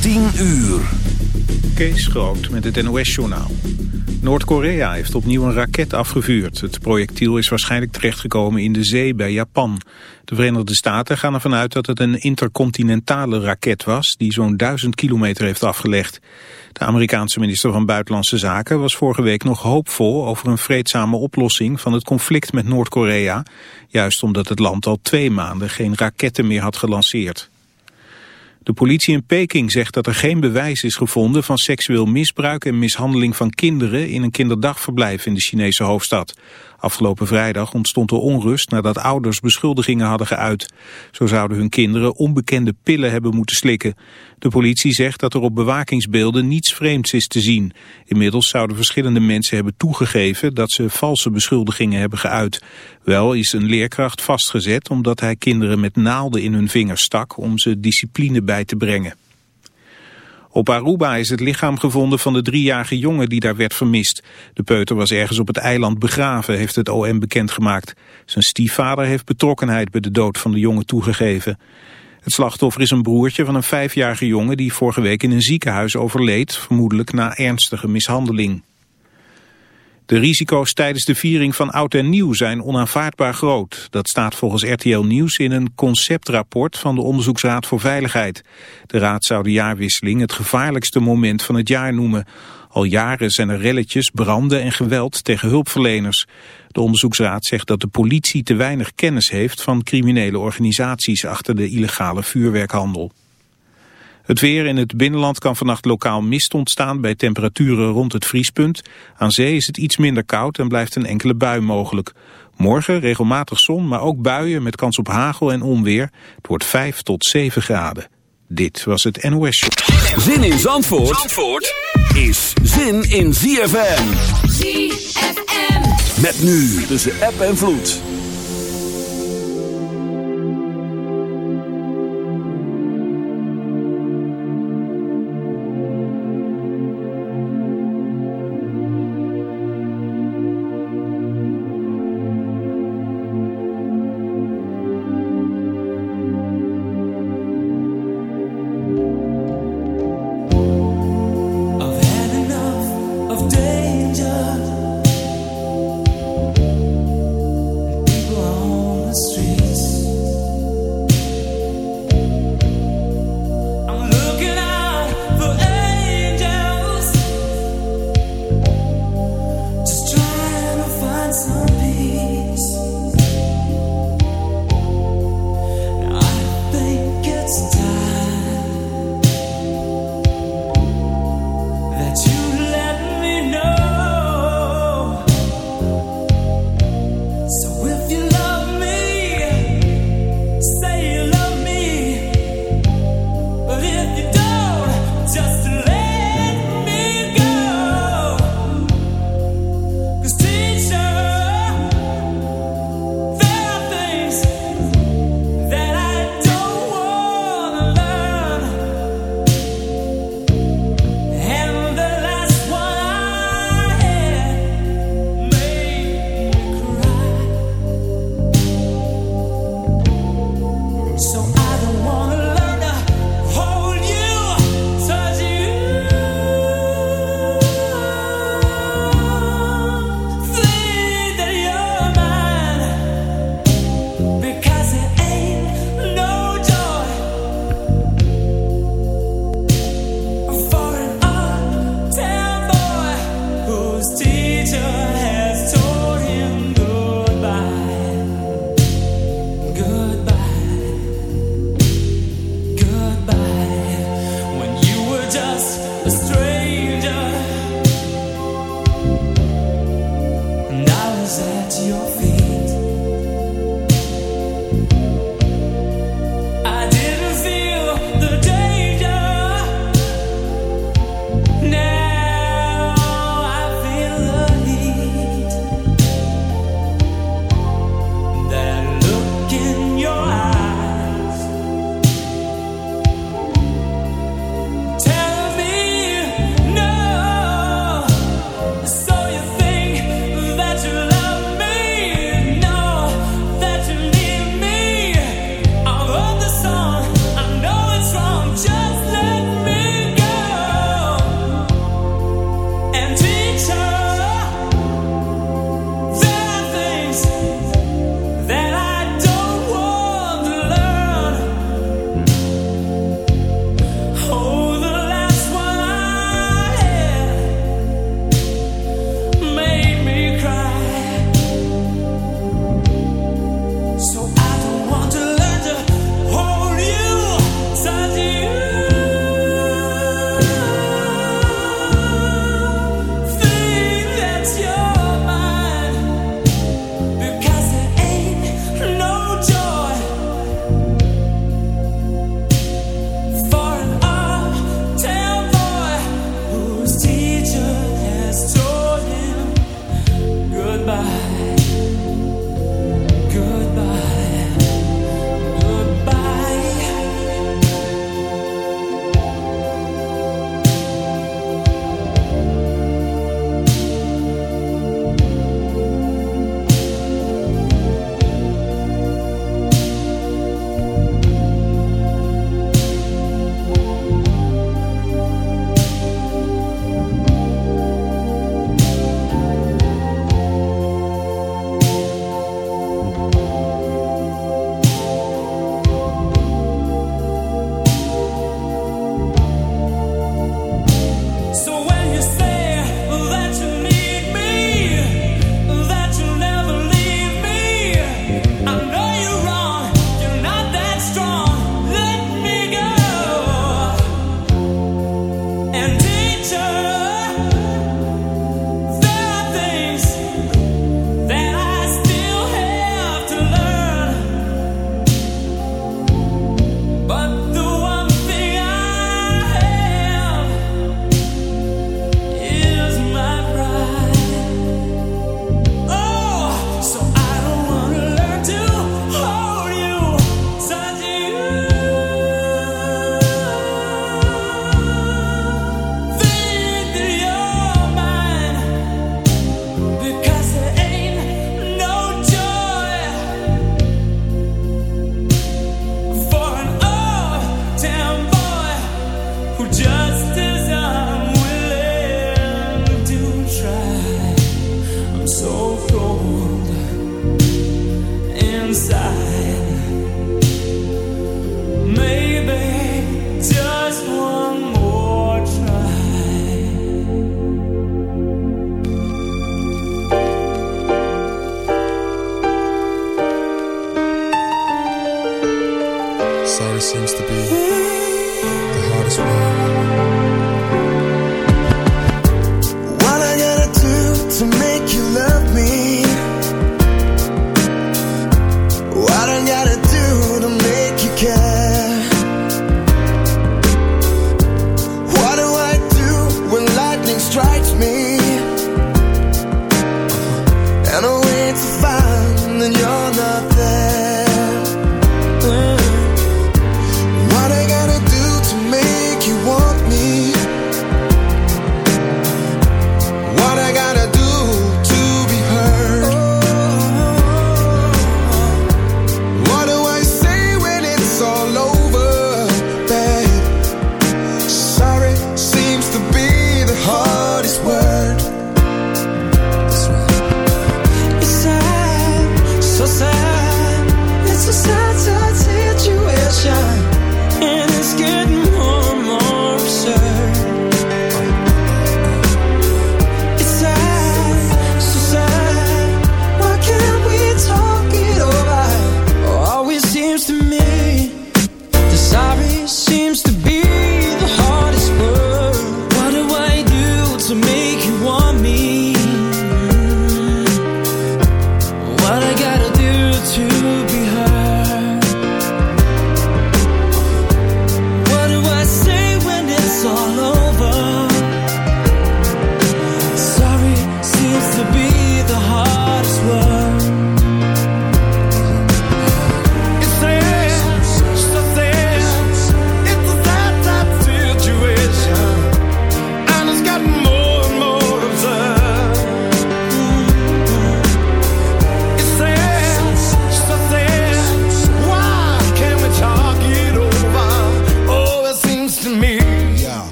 10 uur. Kees Groot met het NOS-journaal. Noord-Korea heeft opnieuw een raket afgevuurd. Het projectiel is waarschijnlijk terechtgekomen in de zee bij Japan. De Verenigde Staten gaan ervan uit dat het een intercontinentale raket was... die zo'n duizend kilometer heeft afgelegd. De Amerikaanse minister van Buitenlandse Zaken was vorige week nog hoopvol... over een vreedzame oplossing van het conflict met Noord-Korea... juist omdat het land al twee maanden geen raketten meer had gelanceerd. De politie in Peking zegt dat er geen bewijs is gevonden van seksueel misbruik en mishandeling van kinderen in een kinderdagverblijf in de Chinese hoofdstad. Afgelopen vrijdag ontstond er onrust nadat ouders beschuldigingen hadden geuit. Zo zouden hun kinderen onbekende pillen hebben moeten slikken. De politie zegt dat er op bewakingsbeelden niets vreemds is te zien. Inmiddels zouden verschillende mensen hebben toegegeven dat ze valse beschuldigingen hebben geuit. Wel is een leerkracht vastgezet omdat hij kinderen met naalden in hun vingers stak om ze discipline bij te brengen. Op Aruba is het lichaam gevonden van de driejarige jongen die daar werd vermist. De peuter was ergens op het eiland begraven, heeft het OM bekendgemaakt. Zijn stiefvader heeft betrokkenheid bij de dood van de jongen toegegeven. Het slachtoffer is een broertje van een vijfjarige jongen die vorige week in een ziekenhuis overleed, vermoedelijk na ernstige mishandeling. De risico's tijdens de viering van Oud en Nieuw zijn onaanvaardbaar groot. Dat staat volgens RTL Nieuws in een conceptrapport van de Onderzoeksraad voor Veiligheid. De raad zou de jaarwisseling het gevaarlijkste moment van het jaar noemen. Al jaren zijn er relletjes, branden en geweld tegen hulpverleners. De onderzoeksraad zegt dat de politie te weinig kennis heeft van criminele organisaties achter de illegale vuurwerkhandel. Het weer in het binnenland kan vannacht lokaal mist ontstaan bij temperaturen rond het vriespunt. Aan zee is het iets minder koud en blijft een enkele bui mogelijk. Morgen regelmatig zon, maar ook buien met kans op hagel en onweer. Het wordt 5 tot 7 graden. Dit was het NOS Show. Zin in Zandvoort, Zandvoort is zin in ZFM. ZFM. Met nu tussen app en vloed. so cold inside.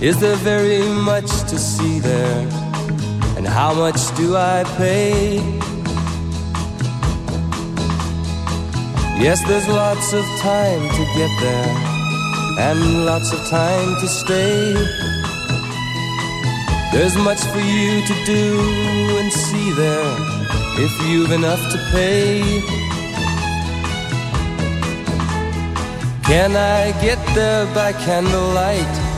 Is there very much to see there? And how much do I pay? Yes, there's lots of time to get there, and lots of time to stay. There's much for you to do and see there if you've enough to pay. Can I get there by candlelight?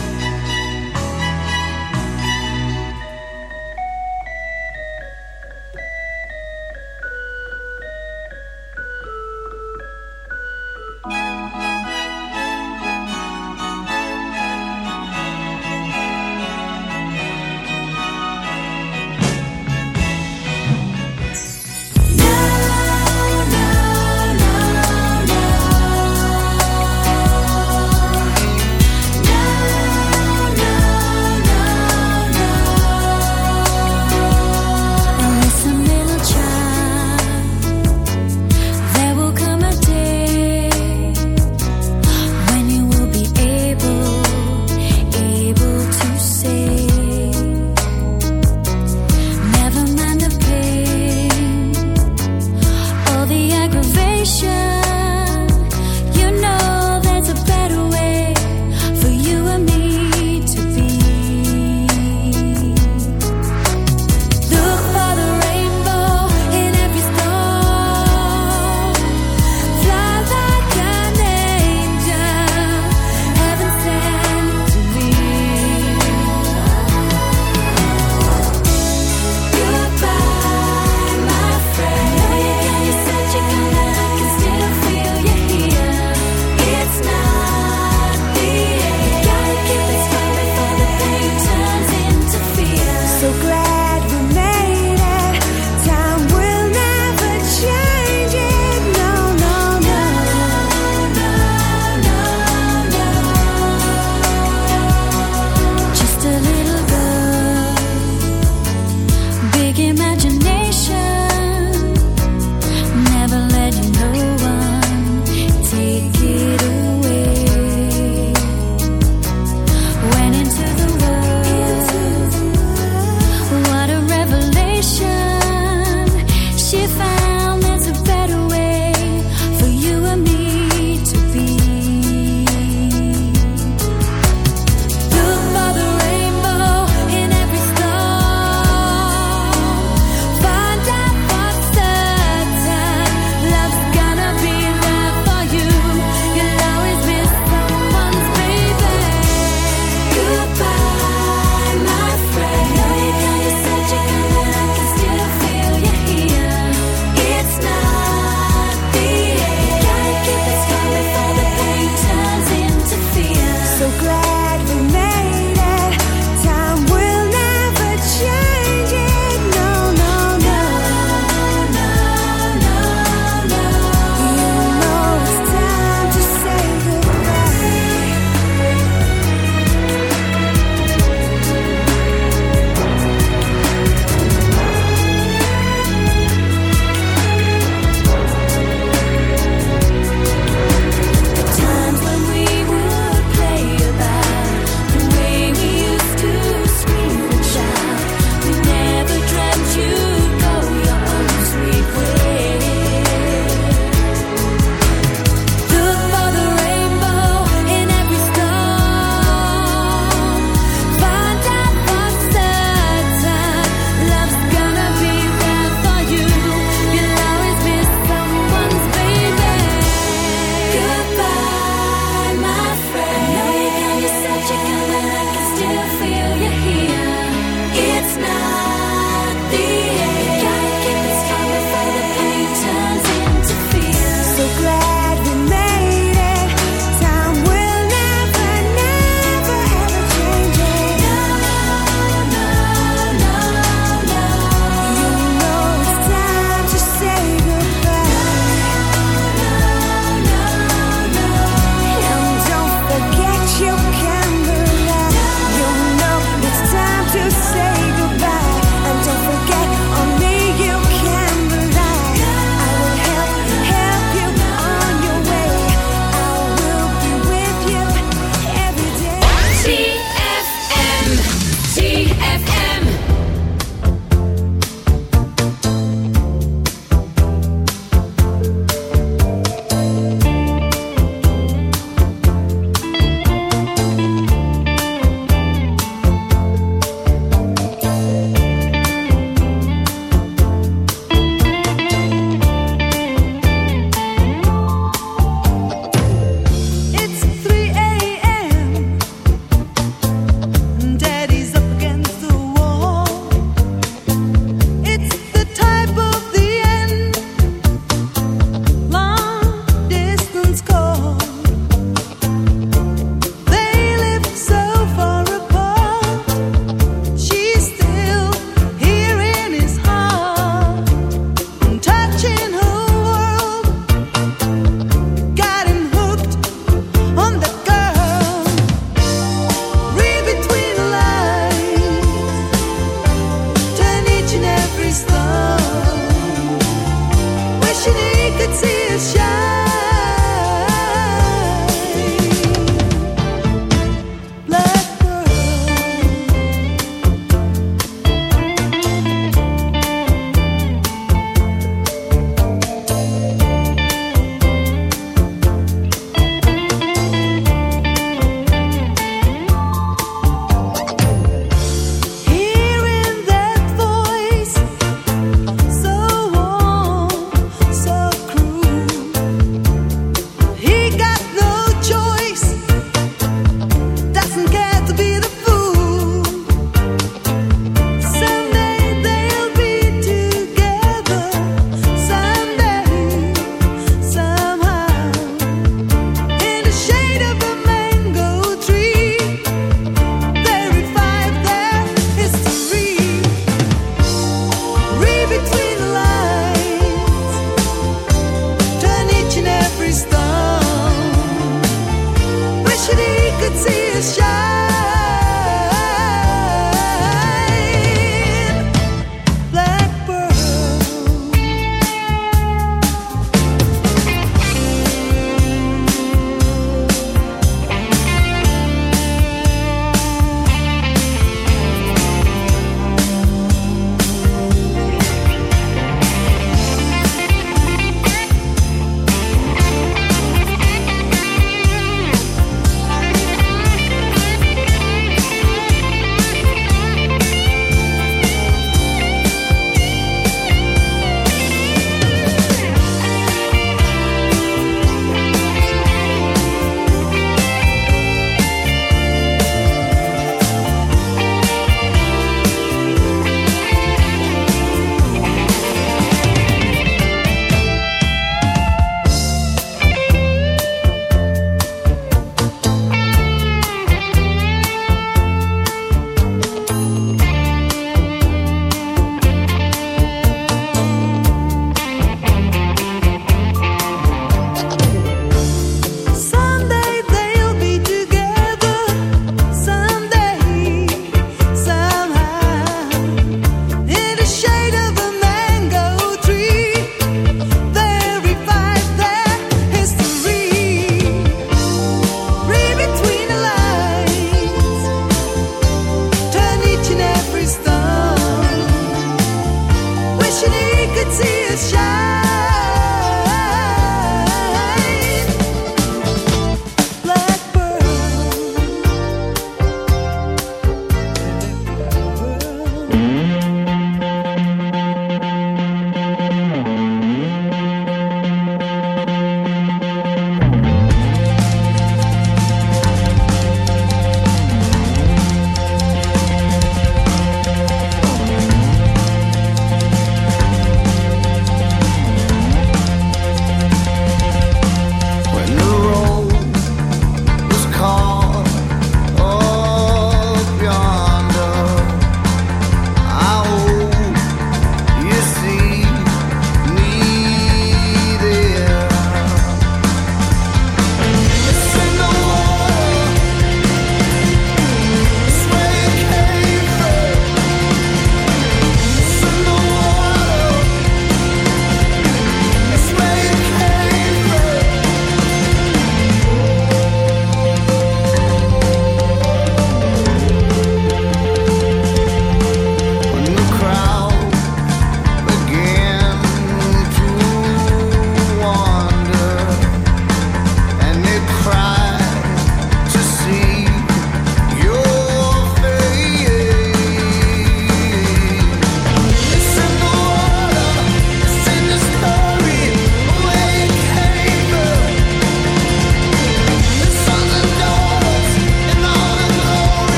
See you shine.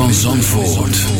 van Zandvoort.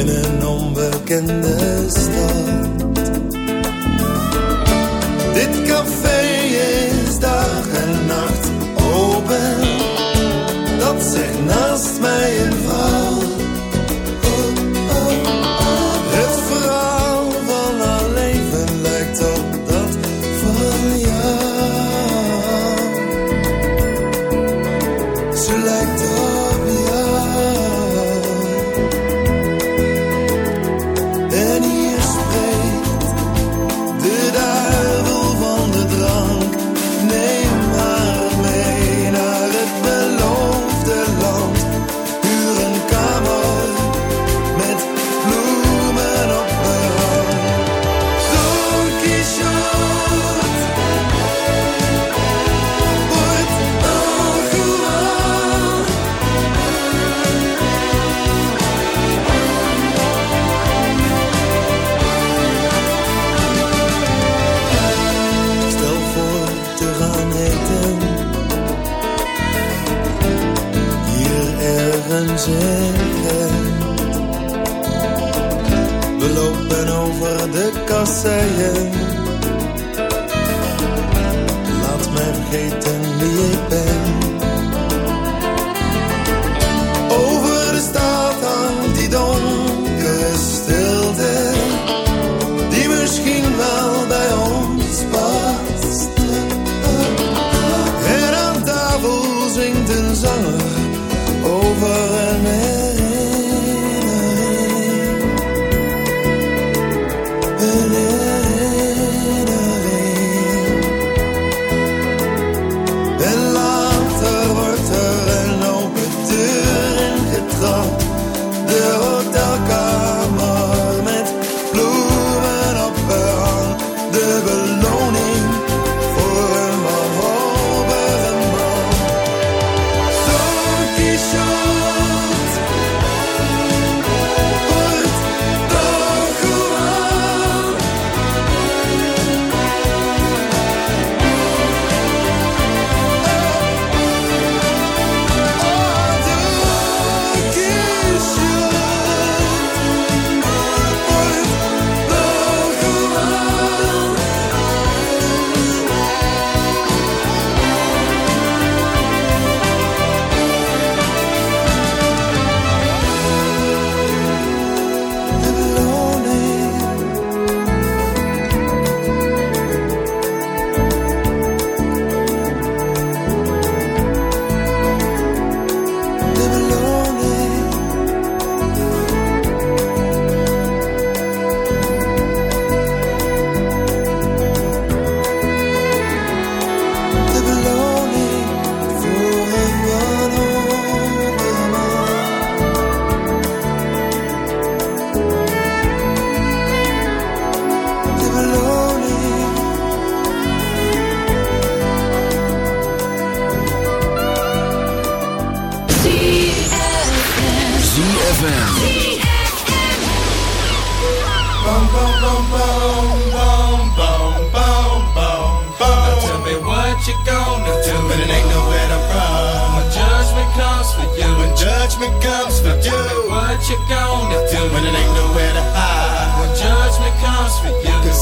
In een onbekende stad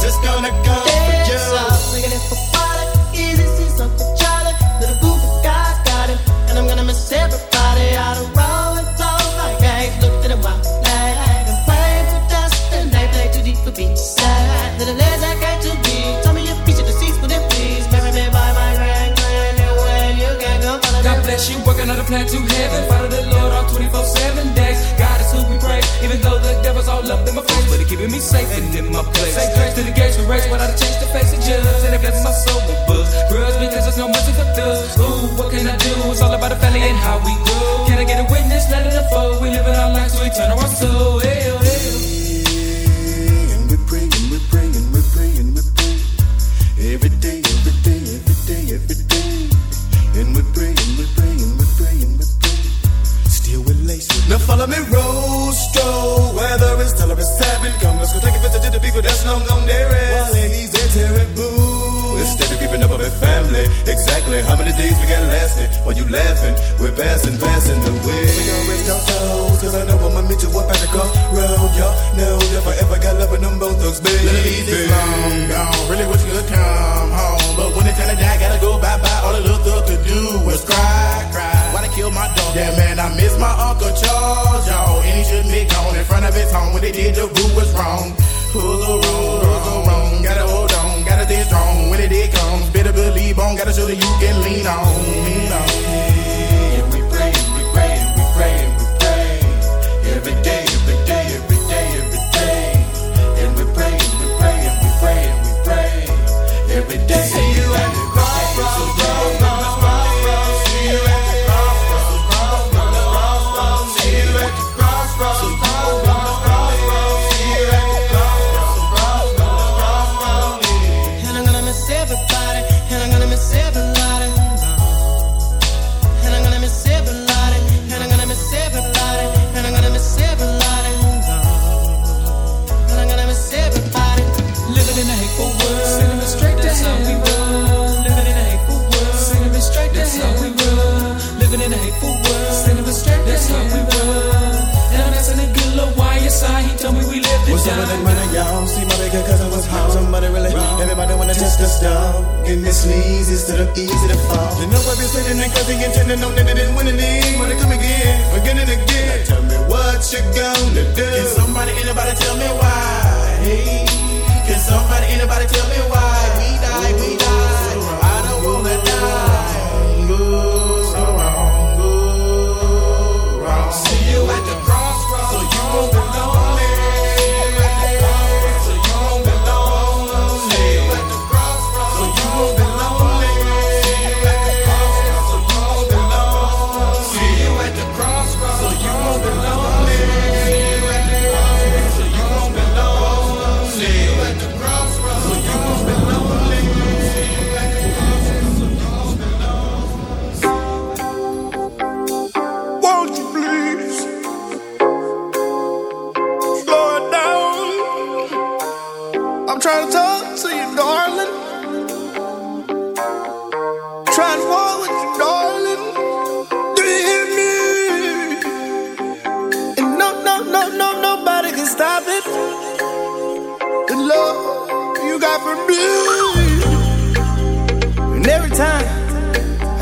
you? Cause it's gonna come for you. Looking at for Friday, easy see something Charlie. Little group of guys got him, and I'm gonna miss everybody out of row and flow like eggs. Looked at a while, like and playing for dust, and they play too deep for beach side. Little legs I got too deep. Tell me your feature the seats for them, please. Marry me by my grand grand, and when you can go follow God bless you, working on a plan to heaven. Follow the Lord all 24 7 days. God is who we pray, even though the devil's all up in my face. But he keeping me safe and in my place. Say grace to the gates we race without a change the face of judge. And it blesses my soul with books. Grudge because there's no mercy for thugs. Ooh, what can I do? It's all about the family and how we grow. Can I get a witness? Let it unfold. We living our lives to eternal our soul. And. Every day, every day, every day, every day. And we're praying, we're praying, we're praying. Still. Now follow me, Rostro. Whether it's tell seven. Come, let's go take a visit to the people that's long gone there is. While he's a terrible. Instead of keeping up with family. Exactly how many days we got lasting? While you laughing, we're passing, passing the way. We gon' rest our souls, cause I know I'ma meet you up at the crossroad. Y'all know if I ever got love with them both thugs, baby. It's long gone. Really wish you could come home. But when it's time to die, gotta go bye bye. All the little thug could do was cry, cry. Why they kill my dog? Yeah, man, I miss my Uncle Charles, y'all. And he shouldn't be gone in front of his home. When they did, the rule was wrong. Who's the wrong? Who's the wrong? Gotta hold on, gotta stay strong. When it did comes, better believe on. Gotta show that you can lean on. Lean on. Everybody wanna test the stuff. And this leads instead of easy to fall. You know I've been sitting and cause he intending on that it didn't win any. Wanna come again, again and again. Now Tell me what you gonna do. Can somebody, anybody tell me why? Hey, can somebody, anybody tell me why? We die, we die. I don't wanna die. Go so wrong, go wrong. See you at the crossroads. So you won't be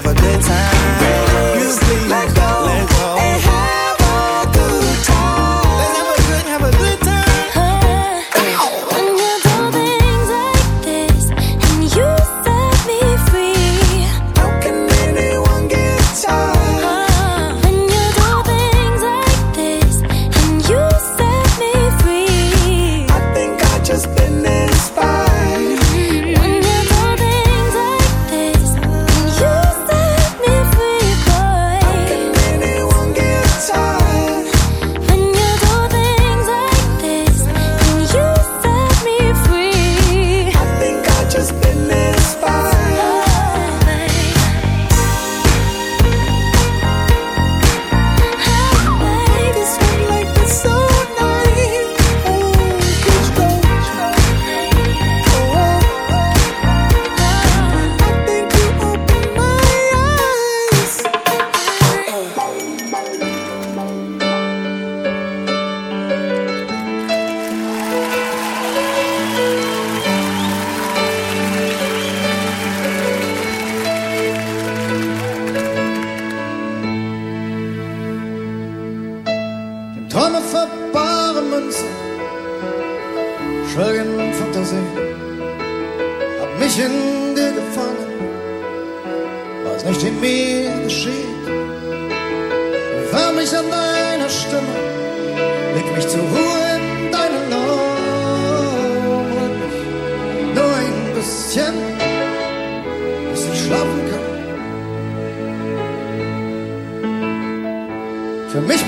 have a good time.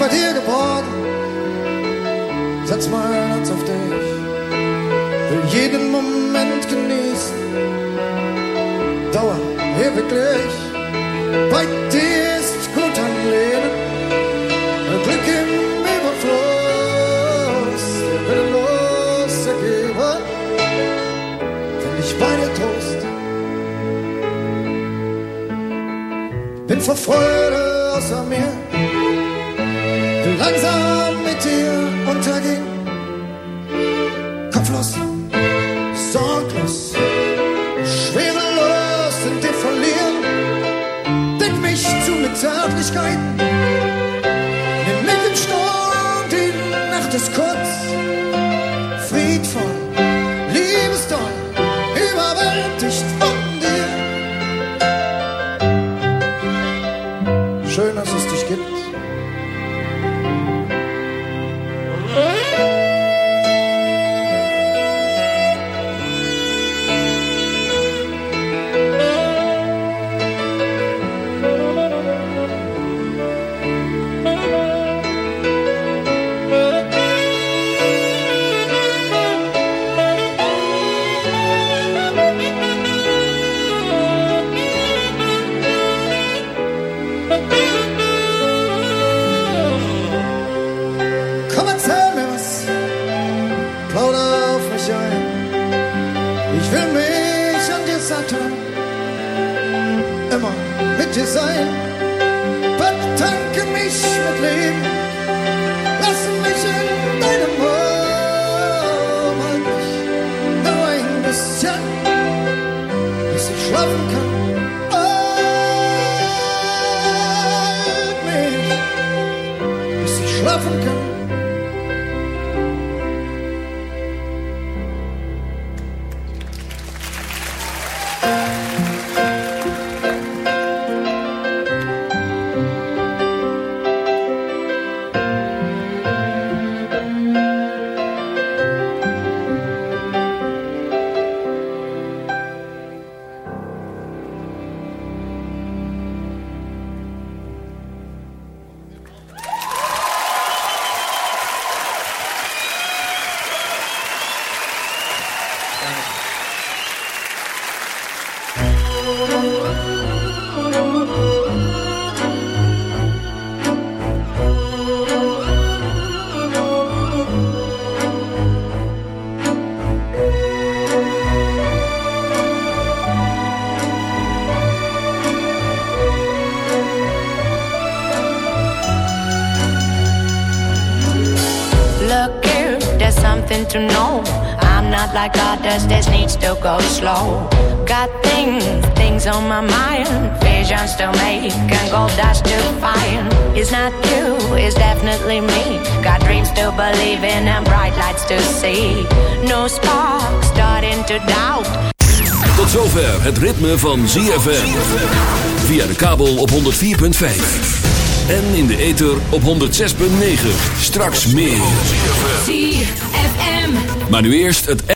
bei dir geworden. Setz mein Herz auf dich, will jeden Moment genießen. Dauer ewiglich, bei dir ist gut am Leben, ein Glück im Überfluss, willenlos ergeben, wenn ich bei dir Trost. Bin vor Freude außer mir. unterging. Kopflos, sorglos, schwerelos sind wir verlieren. Denk mich zu mit Zärtlichkeit. tanke mich mit Leben, lass mich in to go slow. Got things, things on my mind. Visions to make and gold dust to find. It's not you, it's definitely me. Got dreams to believe in and bright lights to see. No spark, starting to doubt. Tot zover het ritme van ZFM. Via de kabel op 104.5. En in de ether op 106.9. Straks meer. ZFM. Maar nu eerst het